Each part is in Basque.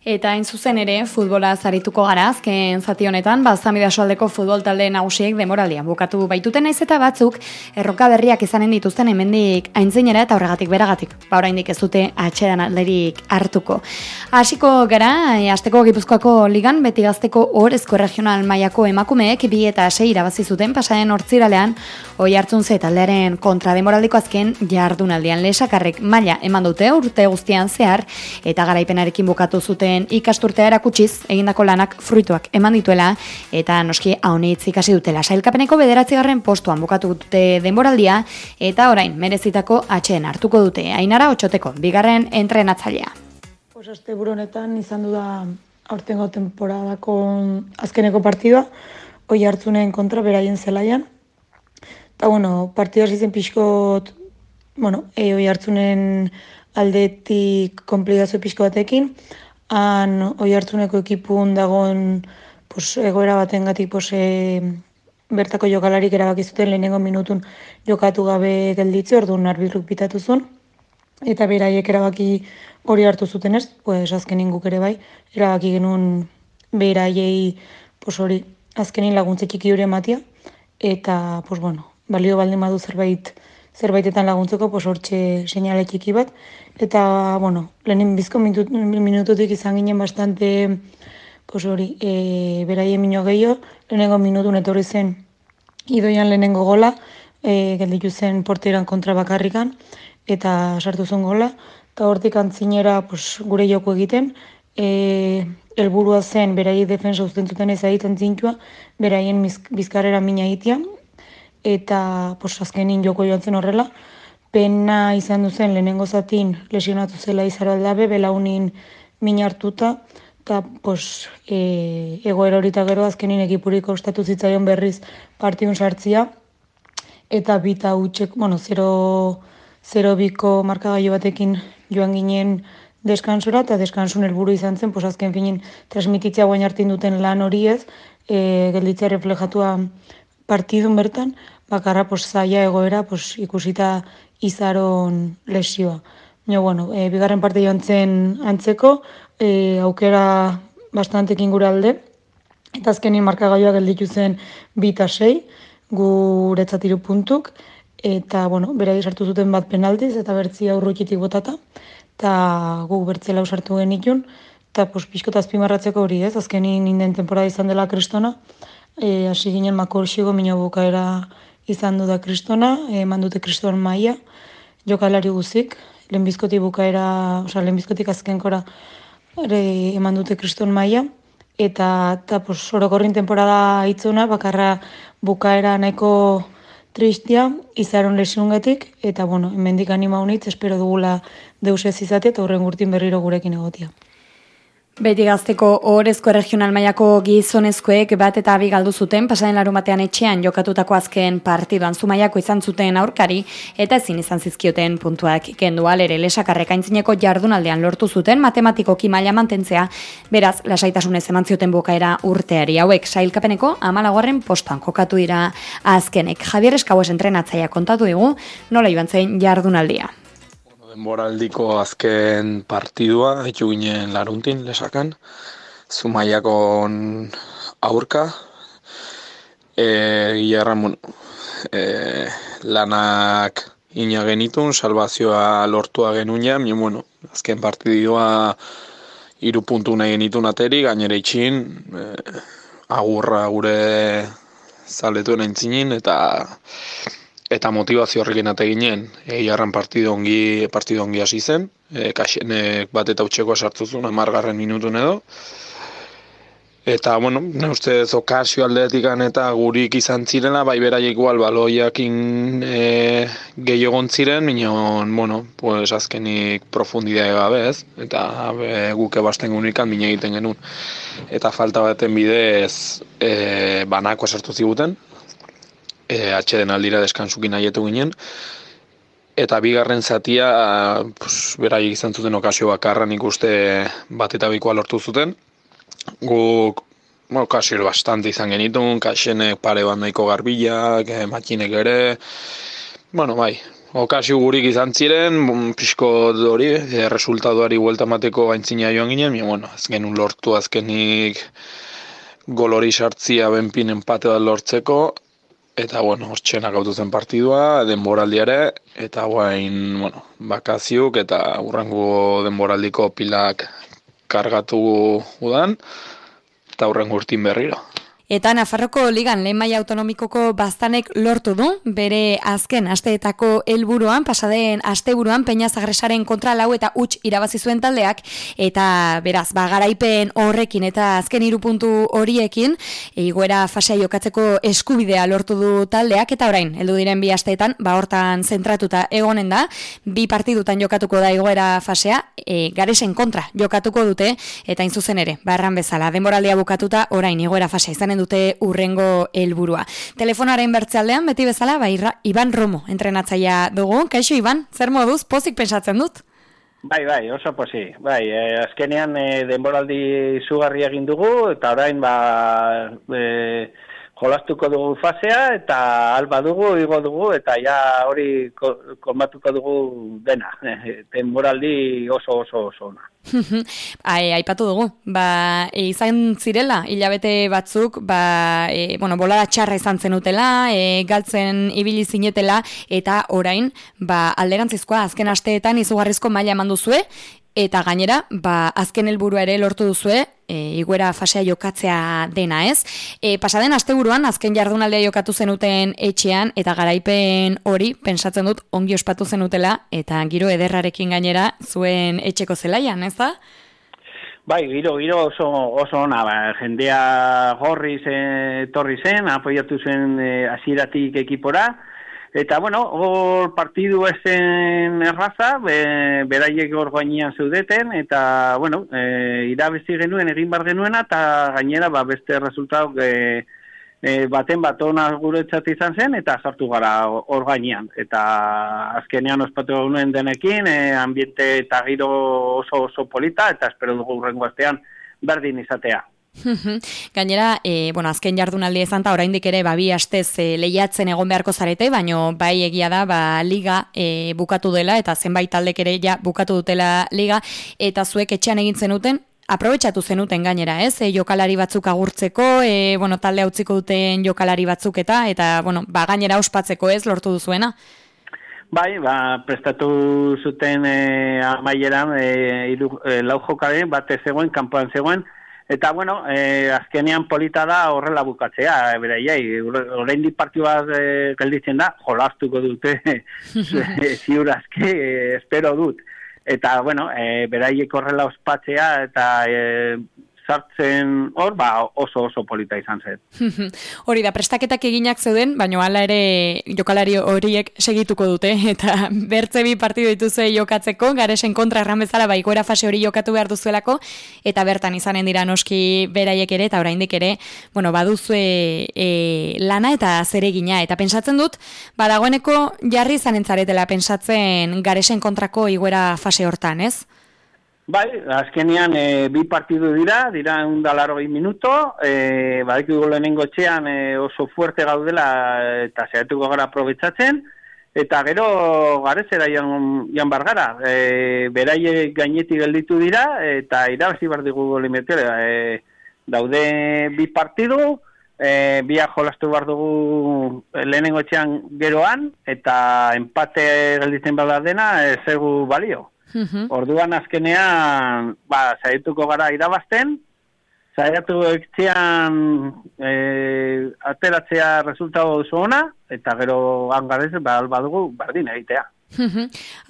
Eta hain zuzen ere, futbola zarituko gara, azken zati honetan, bazamida soaldeko futbol talde nagusiek demoralian bukatu baituten naiz eta batzuk, erroka berriak izanen dituzten hemendik aintzinera eta horregatik beragatik. Ba, oraindik ez dute atxedan atlerik hartuko. Hasiko gara, e, asteko gipuzkoako ligan, beti gazteko horrezko regional mailako emakumeek, bi eta sei irabazi zuten pasaren hortziralean, oi hartzun ze taldearen kontra demoraldiko azken jardunaldian lesakarrek maila eman dute urte guztian zehar, eta garaipenarekin bukatu zuten duten ikasturtea erakutsiz egindako lanak fruituak eman dituela eta noski haunitz ikasi dutela. Sailkapeneko bederatzigarren postuan bukatu dute denboraldia eta orain merezitako atxeen hartuko dute. Ainara otxoteko, bigarren entrenatzailea. Osaste buronetan izan du da aurtengo temporadako azkeneko partidua, oi hartzunen kontra beraien zelaian. Eta bueno, partidua zizen pixkot, bueno, e, oi hartzunen aldetik komplikazio pixko batekin, han oi hartzuneko ekipun dagoen pues, egoera baten gati pues, e, bertako jokalarik erabaki zuten lehenengo minutun jokatu gabe gelditze, orduan arbitruk pitatu zuen. Eta beraiek erabaki hori hartu zuten ez, pues, azkenin guk ere bai, erabaki genuen beraiei pues, hori azkenin laguntze txiki hori ematia. Eta, pues, bueno, balio baldin badu zerbait zerbaitetan laguntzeko, pues, hortxe seinale txiki bat, Eta, bueno, lehenen bizko minututik izan ginen bastante, pues hori, e, beraien minua gehiago, lehenengo minutu netorri zen idoian lehenengo gola, e, gelditu zen porteran kontra bakarrikan, eta sartu zen gola, eta hortik antzinera pues, gure joko egiten, e, elburua zen beraien defensa usten zuten ez egiten zintua, beraien bizkarrera mina egitea, eta pues, azkenin joko joan zen horrela, pena izan duzen lehenengo zatin lesionatu zela izaro aldabe, belaunin min hartuta, eta pos, e, egoera horita gero azkenin ekipuriko ostatu zitzaion berriz partiun sartzia, eta bita utxek, bueno, 0 biko markagailu batekin joan ginen deskansura, eta deskansun helburu izan zen, pos, azken finin transmititzea guain hartin duten lan hori ez, e, gelditzea reflejatua partidun bertan, bakarra pos, zaila egoera pos, ikusita izaron lesioa. Baina, bueno, e, bigarren parte joan zen antzeko, e, aukera bastantekin gure alde, eta azkenin markagailua gelditu zen bita sei, guretzat iru puntuk, eta, bueno, bera sartu zuten bat penaltiz, eta bertzi aurrukitik botata, eta gu bertzela usartu genitun, eta pos, pixko azpimarratzeko hori ez, azkenin inden temporada izan dela kristona, e, hasi ginen makorxigo minio bukaera izan du da kristona, eman dute kriston maia, jokalari guzik, lehenbizkoti bukaera, oza, lehenbizkotik azkenkora ere eman dute kriston maia, eta, eta pos, orokorrin temporada itzuna, bakarra bukaera nahiko tristia, izaron lesiungatik, eta, bueno, hemendik anima honitz, espero dugula deusez izate, eta horren gurtin berriro gurekin egotia. Beti gazteko horrezko regional mailako gizonezkoek bat eta abi galdu zuten pasaren larun batean etxean jokatutako azken partiduan zumaiako izan zuten aurkari eta ezin izan zizkioten puntuak kendu. Alere lesakarrek aintzineko jardunaldean lortu zuten matematikoki maila mantentzea. Beraz lasaitasunez eman zioten bukaera urteari. Hauek sailkapeneko amalagoaren postan kokatu dira azkenek. Javier Eskauez entrenatzaia kontatu dugu nola iban zen jardunaldia denboraldiko azken partidua, etxu ginen laruntin, lesakan, zumaiako aurka, e, bueno, e, lanak ina genitun, salvazioa lortua genuina, mi, bueno, azken partidua iru puntu nahi genitun ateri, gainera itxin, e, agurra gure zaletuen entzinin, eta eta motivazio horrekin ate ginen, egiarran partido ongi, partido ongi hasi zen, e, kaxenek bat eta utxeko sartu zuen, amargarren minutun edo. Eta, bueno, ne uste ez okazio aldeetik eta gurik izan zirela, bai beraiek igual baloiakin e, gehi egon ziren, minon, bueno, pues azkenik profundidea gabe ez, eta be, guke basten gunikan mine egiten genuen. Eta falta baten bidez e, banako sartu ziguten, e, atxeden aldira deskansukin nahietu ginen, eta bigarren zatia, pues, berai izan zuten okazio bakarra nik uste bat eta bikoa lortu zuten. Guk, bueno, okazio bastante izan genitun, kasenek pare bat nahiko garbilak, e, matxinek ere, bueno, bai, okasio gurik izan ziren, mm, pixko hori, e, resultadoari vuelta mateko gaintzina joan ginen, mi, bueno, azken lortu azkenik gol hori sartzia benpin empate bat lortzeko, eta bueno, hortxenak gautu zen partidua, denboraldi ere, eta guain, bueno, bakaziuk eta urrengo denboraldiko pilak kargatu udan, eta urrengo urtin berriro. Eta Nafarroko ligan lehen maia autonomikoko baztanek lortu du, bere azken asteetako helburuan pasadeen asteburuan Peña Zagresaren kontra lau eta huts irabazi zuen taldeak, eta beraz, bagaraipen horrekin eta azken irupuntu horiekin, egoera fasea jokatzeko eskubidea lortu du taldeak, eta orain, heldu diren bi asteetan, ba hortan zentratuta egonen da, bi partidutan jokatuko da egoera fasea, e, garesen kontra jokatuko dute, eta inzuzen ere, barran bezala, denboraldia bukatuta, orain, egoera fasea izanen dute urrengo helburua. Telefonaren bertzealdean beti bezala bai Iban Romo entrenatzailea dugu. Kaixo Iban, zer moduz pozik pensatzen dut? Bai, bai, oso posi. Bai, eh, azkenean eh, denboraldi zugarri egin dugu eta orain ba eh, jolastuko dugu fasea eta alba dugu, igo dugu eta ja hori komatuko dugu dena. Denboraldi oso oso oso ona. Ai, aipatu dugu, ba, e, izan zirela, hilabete batzuk, ba, e, bueno, bolada txarra izan zenutela, e, galtzen ibili zinetela, eta orain, ba, alderantzizkoa, azken asteetan izugarrizko maila eman duzue, eta gainera, ba, azken helburua ere lortu duzue, e, iguera fasea jokatzea dena, ez? E, pasaden asteburuan azken jardunaldea jokatu zenuten etxean, eta garaipen hori, pensatzen dut, ongi ospatu zenutela, eta giro ederrarekin gainera zuen etxeko zelaian, ez da? Bai, giro, giro oso, oso ona, ba, jendea gorri zen, torri zen, apoiatu zen e, asiratik ekipora, Eta, bueno, hor partidu ezen erraza, be, beraiek hor gainean zeudeten, eta, bueno, e, irabezi genuen, egin bar genuena, eta gainera, ba, beste resultatu e, e, baten bat hona gure izan zen, eta sartu gara hor gainean. Eta azkenean ospatu genuen denekin, e, ambiente eta giro oso oso polita, eta espero dugu urrengo astean berdin izatea. Gainera, e, bueno, azken jardunaldi ezan ta oraindik ere ba bi astez e, lehiatzen egon beharko zarete, baino bai egia da ba liga e, bukatu dela eta zenbait taldek ere ja bukatu dutela liga eta zuek etxean egin zenuten aprobetxatu zenuten gainera, ez? E, jokalari batzuk agurtzeko, e, bueno, talde utziko duten jokalari batzuk eta eta bueno, ba gainera ospatzeko, ez? Lortu duzuena. Bai, ba, prestatu zuten e, amaieran e, iru, e, lau jokare, bate zegoen, kanpoan zegoen, Eta, bueno, eh, azkenean polita da horrela bukatzea, bera, jai, horrein partio bat eh, gelditzen da, jolastuko dute, ziur azke, eh, espero dut. Eta, bueno, eh, beraiek horrela ospatzea, eta eh, sartzen hor, ba, oso oso polita izan zen. Hori da, prestaketak eginak zeuden, baina hala ere jokalari horiek segituko dute, eta bertze bi partidu dituzue jokatzeko, garesen kontra erran bezala, ba, ikoera fase hori jokatu behar duzuelako, eta bertan izanen dira noski beraiek ere, eta oraindik ere, bueno, baduzue e, lana eta zeregina, eta pensatzen dut, badagoeneko jarri izanen zaretela pensatzen garesen kontrako iguera fase hortan, ez? Bai, azkenian e, bi partidu dira, dira un dalaro minuto, e, badik dugu lehenengo txean e, oso fuerte gaudela eta zehatuko gara aprobetsatzen, eta gero garezera jan, jan bargara, e, beraie gainetik gelditu dira, eta irabazi bar dugu e, daude bi partidu, e, bi jolastu bar dugu lehenengo txean geroan, eta empate gelditzen bada dena, e, zegu balio. Orduan azkenean, ba, zaituko gara irabazten, zaitu ekzian e, ateratzea resultado duzu ona, eta gero hangarez, ba, alba dugu, bardin egitea.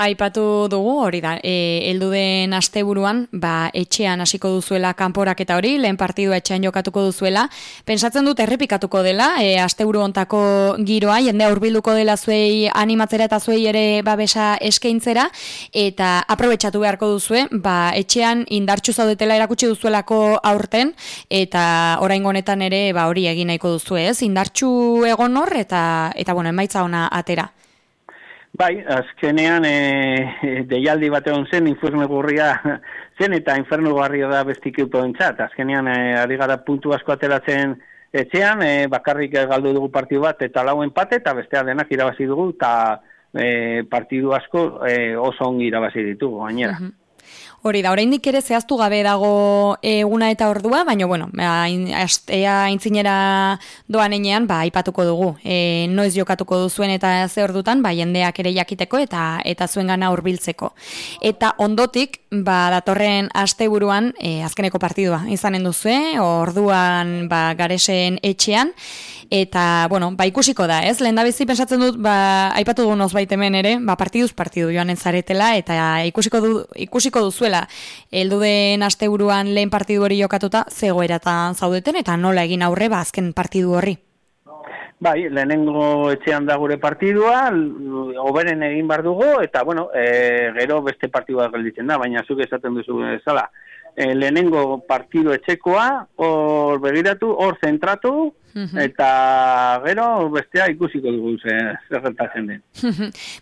Aipatu dugu hori da, e, eldu den asteburuan, ba, etxean hasiko duzuela kanporak eta hori, lehen partidua etxean jokatuko duzuela. Pentsatzen dut errepikatuko dela, e, asteburu ontako giroa, jende aurbilduko dela zuei animatzera eta zuei ere babesa eskaintzera, eta aprobetsatu beharko duzue, ba, etxean indartxu zaudetela erakutsi duzuelako aurten, eta orain honetan ere ba, hori egin nahiko duzu ez, indartxu egon hor, eta, eta bueno, emaitza ona atera. Bai, azkenean e, deialdi bat egon zen, infernu gurria zen eta infernu garria da bestik entzat. Azkenean e, ari gara puntu asko ateratzen etxean, e, bakarrik galdu dugu partiu bat eta lau empate eta bestea denak irabazi dugu eta e, partidu asko e, oso ongi irabazi ditugu gainera. Hori da, oraindik ere zehaztu gabe dago eguna eta ordua, baina bueno, ea aintzinera doan enean, ba, aipatuko dugu. E, noiz jokatuko duzuen eta ze ordutan, ba, jendeak ere jakiteko eta eta zuen gana urbiltzeko. Eta ondotik, ba, datorren asteburuan e, azkeneko partidua izanen duzue, orduan ba, garesen etxean, eta, bueno, ba, ikusiko da, ez? Lehen da pensatzen dut, ba, aipatu dugu noz hemen ere, ba, partiduz partidu joan entzaretela, eta ikusiko, du, ikusiko duzuela, eldu den asteburuan lehen partidu hori jokatuta, zegoeratan zaudeten, eta nola egin aurre, ba, azken partidu horri? Bai, lehenengo etxean da gure partidua, oberen egin bar dugu, eta, bueno, e, gero beste partidua gelditzen da, baina zuk esaten duzu zala. E, lehenengo partidu etxekoa, hor begiratu, hor zentratu, Eta gero bestea ikusiko dugu zer gertatzen den.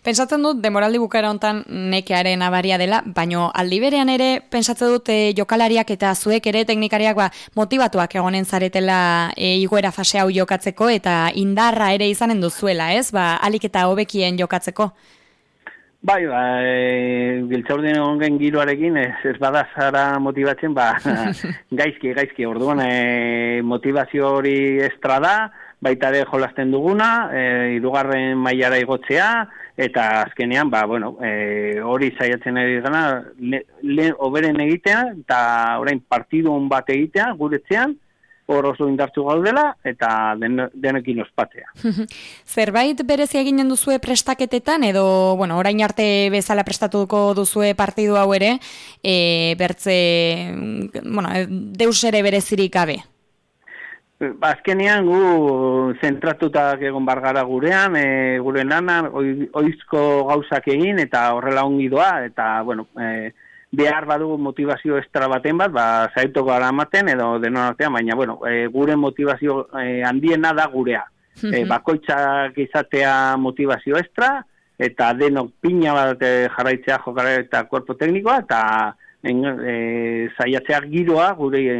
Pentsatzen dut demoraldi bukara hontan nekearen abaria dela, baino aldi berean ere pentsatzen dut e, jokalariak eta zuek ere teknikariak ba, motivatuak egonen zaretela e, igoera fase hau jokatzeko eta indarra ere izanen duzuela, ez? Ba, alik eta hobekien jokatzeko. Bai, ba, e, giltzaurdien ongen giroarekin ez, ez badazara motibatzen, ba, gaizki, gaizki, orduan e, motivazio hori estra da, baita ere jolasten duguna, e, irugarren mailara igotzea, eta azkenean, ba, bueno, e, hori zaiatzen ari gana, le, le, oberen egitea, eta orain partidu hon bat egitea, guretzean, hor oso indartu gaudela eta den, denekin ospatzea. Zerbait berezi eginen duzue prestaketetan edo, bueno, orain arte bezala prestatuko duzue partidu hau ere, e, bertze, bueno, deus ere berezirik gabe? Azkenean gu zentratuta egon bargara gurean, e, gure nana, oizko gauzak egin eta horrela ongi doa, eta, bueno, e, behar badugu motivazio estra baten bat, ba, zaitu gara ematen edo denon artean, baina, bueno, e, gure motivazio e, handiena da gurea. E, bakoitzak izatea motivazio estra, eta denok pina bat e, jarraitzea jokara eta korpo teknikoa, eta en, e, zaiatzea giroa gure e,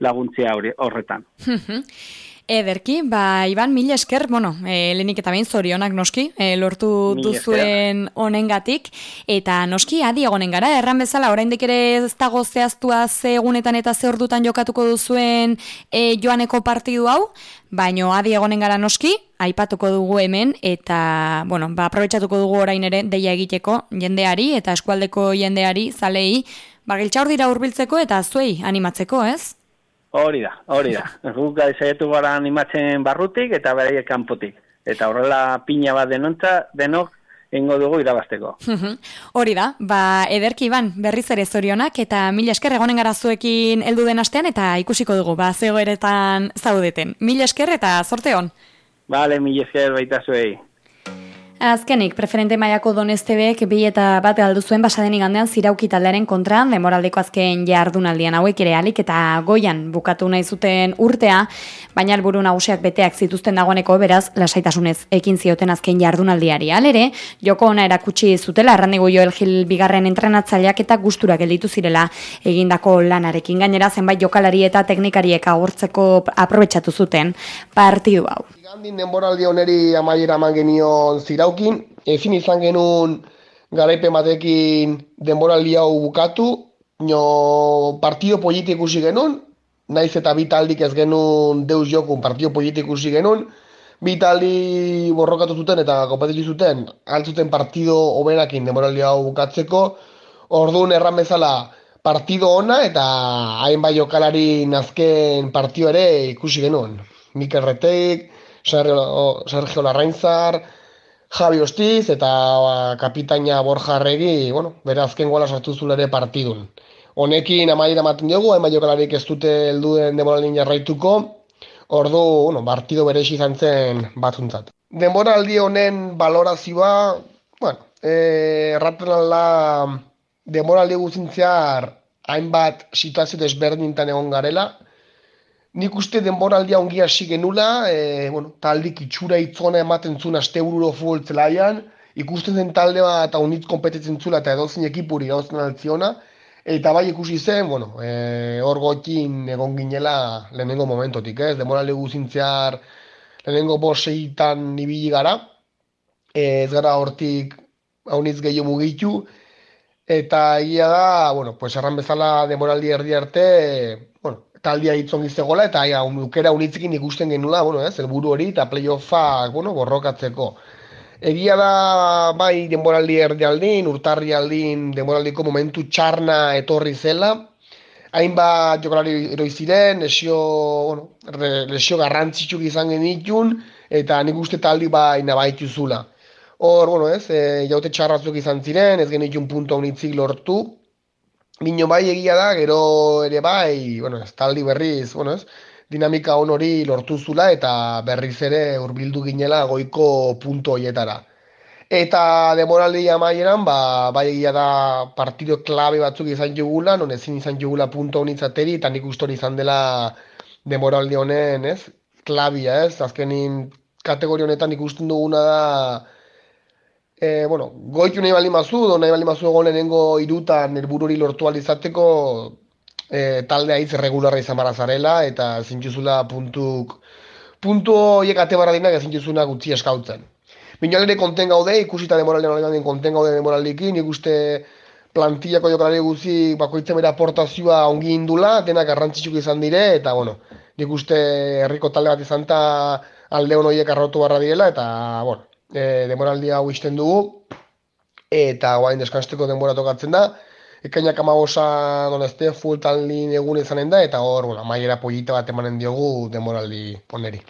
laguntzea horretan. Ederki, ba, Iban, mila esker, bueno, e, lehenik eta behin zorionak noski, e, lortu duzuen honengatik, eta noski, adi egonen gara, erran bezala, oraindik ere ez dago zehaztua ze egunetan eta ze ordutan jokatuko duzuen e, joaneko partidu hau, baino adi egonen gara noski, aipatuko dugu hemen, eta, bueno, ba, aprobetsatuko dugu orain ere deia egiteko jendeari, eta eskualdeko jendeari, zalei, ba, giltxaur dira urbiltzeko eta zuei animatzeko, ez? Hori da, hori da. Guk saiatu gara animatzen barrutik eta beraiek kanpotik. Eta horrela pina bat denontza, denok ingo dugu irabasteko. Hori da, ba, ederki ban, berriz ere zorionak, eta mila esker egonen gara zuekin eldu den astean, eta ikusiko dugu, ba, zegoeretan zaudeten. Mila esker eta zorte hon. Bale, mila esker baita zuei. Azkenik, preferente maiako donestebek bi eta bat galdu zuen basaden igandean zirauki taldearen kontra, demoraldeko azken jardunaldian hauek ere alik eta goian bukatu nahi zuten urtea, baina alburu nagusiak beteak zituzten dagoeneko beraz, lasaitasunez ekin zioten azken jardunaldiari. Alere, joko ona erakutsi zutela, errandigu Joel Gil bigarren entrenatzaileak eta gustura gelditu zirela egindako lanarekin. Gainera, zenbait jokalari eta teknikariek agurtzeko aprobetsatu zuten partidu hau. Igandin denboraldi oneri amaiera eman genion ziraukin, ezin izan genuen garaipe batekin denboraldi hau bukatu, no partido politik ikusi genuen, naiz eta bitaldik ez genuen deus jokun partido politik ikusi genuen, bitaldi borrokatu zuten eta kompetitu zuten, altzuten partido obenakin denboraldi hau bukatzeko, orduan erran bezala partido ona eta hainbat jokalari nazken partio ere ikusi genuen. Mikel Reteik, Sergio, Sergio Larrainzar, Javi Ostiz eta ba, kapitaina Borja Arregi, bueno, bere azken gola sartu zuen ere partidun. Honekin amaiera ematen dugu, hain jokalarik ez dute helduen demoralin jarraituko, ordu, bueno, partido bere izan zen batzuntzat. Demoraldi honen balorazioa, bueno, eh, erraten alda demoraldi guzintzear hainbat situazio desberdintan egon garela, Nik uste denboraldia ongi hasi genula, e, bueno, taldik itxura itzona ematen zuen aste bururo futbol zelaian, ikusten zen talde bat eta unitz kompetetzen zula eta edozen ekipuri gauzen altziona, eta bai ikusi zen, bueno, e, hor gotin egon ginela lehenengo momentotik, ez? Denboraldi guzintzear lehenengo boseitan ibili gara, ez gara hortik haunitz gehiago mugitu, eta egia da, bueno, pues erran bezala demoraldi erdi arte, taldia hitzon gizegola, eta ja, ukera unitzekin ikusten genula, bueno, ez, elburu hori, eta playoffak, bueno, borrokatzeko. Egia da, bai, denboraldi erdi aldin, urtarri aldin, denboraldiko momentu txarna etorri zela, hainbat jokalari eroi ziren, lesio, bueno, lesio garrantzitsuk izan genitun, eta nik uste taldi bai nabaitu zula. Hor, bueno, ez, e, jaute txarrazuk izan ziren, ez genitun punto honitzik lortu, Bino bai egia da, gero ere bai, bueno, ez berriz, bueno, ez, dinamika hon hori lortu zula eta berriz ere hurbildu ginela goiko punto hoietara. Eta demoraldi amaieran, ba, bai egia da partido klabe batzuk izan jugula, non ezin izan jugula punto honitzateri, eta nik ustori izan dela demoraldi honen, ez, klabia, ez, azkenin kategori honetan ikusten duguna da, e, bueno, goitu nahi bali mazu, do nahi bali mazu egon lehenengo irutan erbururi lortu alizateko e, taldea hitz regularra izan zarela, eta zintxuzula puntuk, puntu horiek ate barra dinak zintxuzuna gutzi eskautzen. Bino ere konten gaude, ikusita demoralean hori konten gaude demoralikin, ikuste plantillako jokalari guzi bakoitzen bera aportazioa ongi indula, denak garrantzitsuk izan dire, eta bueno, nik uste herriko talde bat izan eta alde honoiek arrotu barra diela, eta bueno, e, demoraldia hau izten dugu, eta guain deskansteko denbora tokatzen da, ekainak amagosa donazte full talin egun izanen da, eta hor, bueno, maiera pollita bat emanen diogu demoraldi poneri.